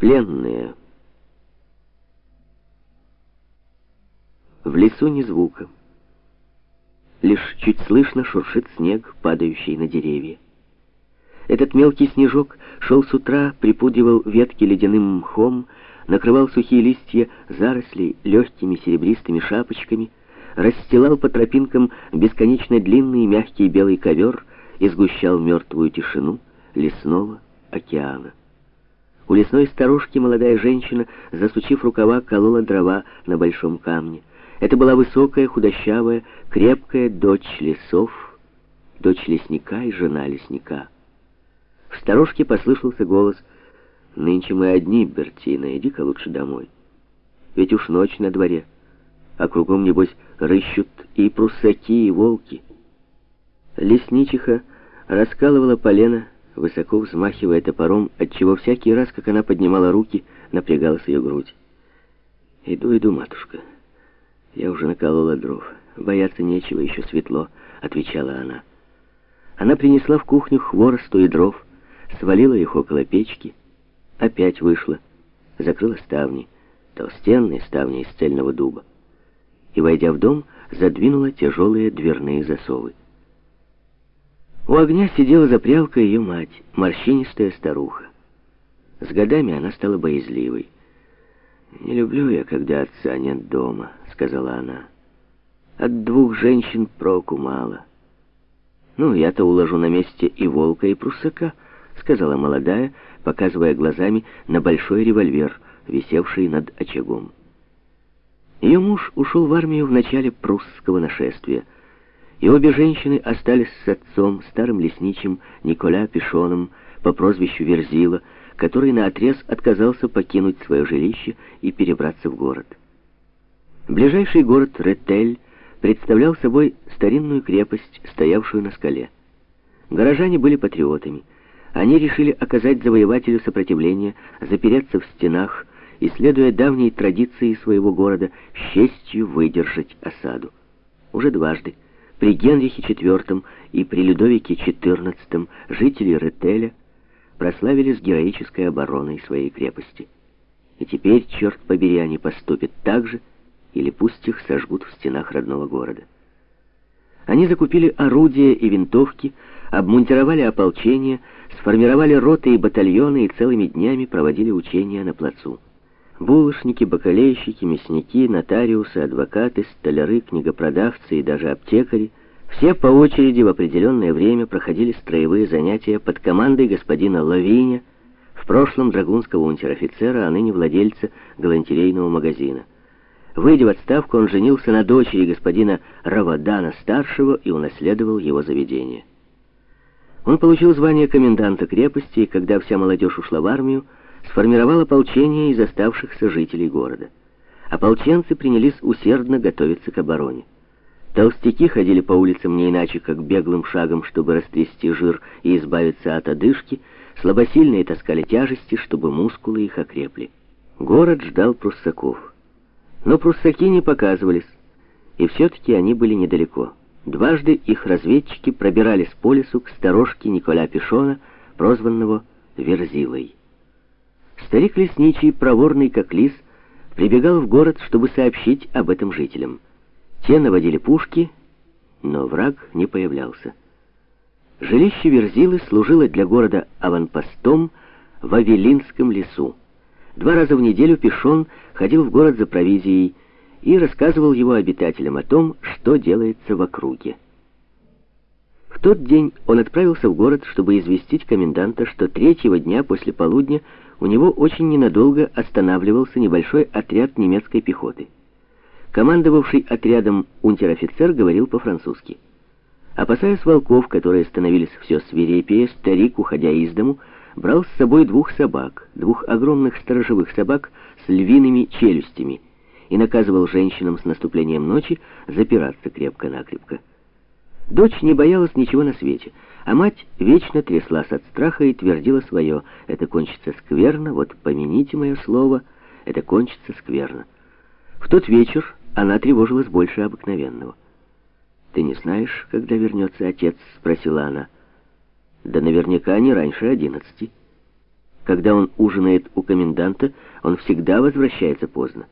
Пленные. В лесу ни звука. Лишь чуть слышно шуршит снег, падающий на деревья. Этот мелкий снежок шел с утра, припудривал ветки ледяным мхом, накрывал сухие листья зарослей легкими серебристыми шапочками, расстилал по тропинкам бесконечно длинный мягкий белый ковер и сгущал мертвую тишину лесного океана. У лесной старушки молодая женщина, засучив рукава, колола дрова на большом камне. Это была высокая, худощавая, крепкая дочь лесов, дочь лесника и жена лесника. В сторожке послышался голос «Нынче мы одни, Бертина, иди-ка лучше домой. Ведь уж ночь на дворе, а кругом, небось, рыщут и прусаки, и волки». Лесничиха раскалывала полено, высоко взмахивая топором, отчего всякий раз, как она поднимала руки, напрягалась ее грудь. «Иду, иду, матушка. Я уже наколола дров. Бояться нечего, еще светло», — отвечала она. Она принесла в кухню хворосту и дров, свалила их около печки, опять вышла, закрыла ставни, толстенные ставни из цельного дуба, и, войдя в дом, задвинула тяжелые дверные засовы. У огня сидела за прялкой ее мать, морщинистая старуха. С годами она стала боязливой. «Не люблю я, когда отца нет дома», — сказала она. «От двух женщин проку мало». «Ну, я-то уложу на месте и волка, и прусака», — сказала молодая, показывая глазами на большой револьвер, висевший над очагом. Ее муж ушел в армию в начале прусского нашествия — и обе женщины остались с отцом, старым лесничим Николя Пишоном по прозвищу Верзила, который наотрез отказался покинуть свое жилище и перебраться в город. Ближайший город Ретель представлял собой старинную крепость, стоявшую на скале. Горожане были патриотами. Они решили оказать завоевателю сопротивление, запереться в стенах и, следуя давней традиции своего города, с честью выдержать осаду. Уже дважды при Генрихе IV и при Людовике XIV жители Ретеля прославились героической обороной своей крепости. И теперь, черт побери, они поступят так же, или пусть их сожгут в стенах родного города. Они закупили орудия и винтовки, обмунтировали ополчение, сформировали роты и батальоны и целыми днями проводили учения на плацу. Булочники, бакалейщики, мясники, нотариусы, адвокаты, столяры, книгопродавцы и даже аптекари все по очереди в определенное время проходили строевые занятия под командой господина Лавиня, в прошлом драгунского унтер-офицера, а ныне владельца галантерейного магазина. Выйдя в отставку, он женился на дочери господина Равадана-старшего и унаследовал его заведение. Он получил звание коменданта крепости, и когда вся молодежь ушла в армию, сформировал ополчение из оставшихся жителей города. Ополченцы принялись усердно готовиться к обороне. Толстяки ходили по улицам не иначе, как беглым шагом, чтобы растрясти жир и избавиться от одышки, слабосильные таскали тяжести, чтобы мускулы их окрепли. Город ждал пруссаков. Но пруссаки не показывались, и все-таки они были недалеко. Дважды их разведчики пробирались по лесу к сторожке Николя Пишона, прозванного Верзилой. Старик лесничий, проворный как лис, прибегал в город, чтобы сообщить об этом жителям. Те наводили пушки, но враг не появлялся. Жилище Верзилы служило для города аванпостом в Авелинском лесу. Два раза в неделю Пешон ходил в город за провизией и рассказывал его обитателям о том, что делается в округе. В тот день он отправился в город, чтобы известить коменданта, что третьего дня после полудня у него очень ненадолго останавливался небольшой отряд немецкой пехоты. Командовавший отрядом унтер-офицер говорил по-французски. Опасаясь волков, которые становились все свирепее, старик, уходя из дому, брал с собой двух собак, двух огромных сторожевых собак с львиными челюстями, и наказывал женщинам с наступлением ночи запираться крепко-накрепко. Дочь не боялась ничего на свете, а мать вечно тряслась от страха и твердила свое «это кончится скверно, вот помяните мое слово, это кончится скверно». В тот вечер она тревожилась больше обыкновенного. «Ты не знаешь, когда вернется отец?» — спросила она. «Да наверняка не раньше одиннадцати». Когда он ужинает у коменданта, он всегда возвращается поздно.